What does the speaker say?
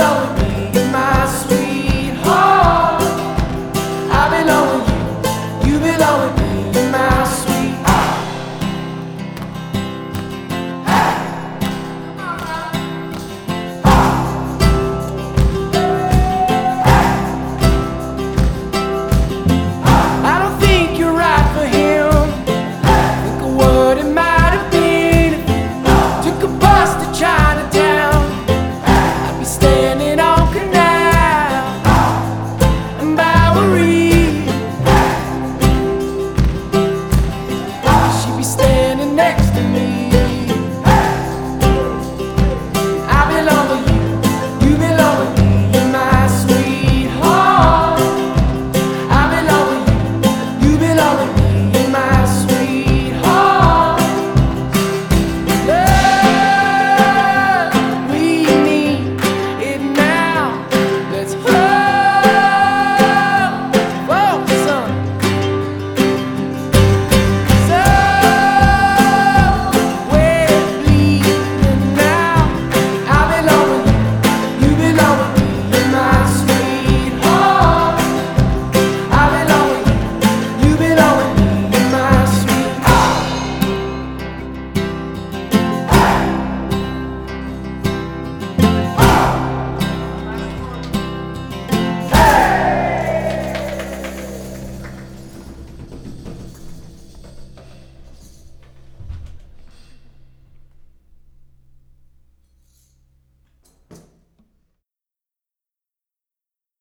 love.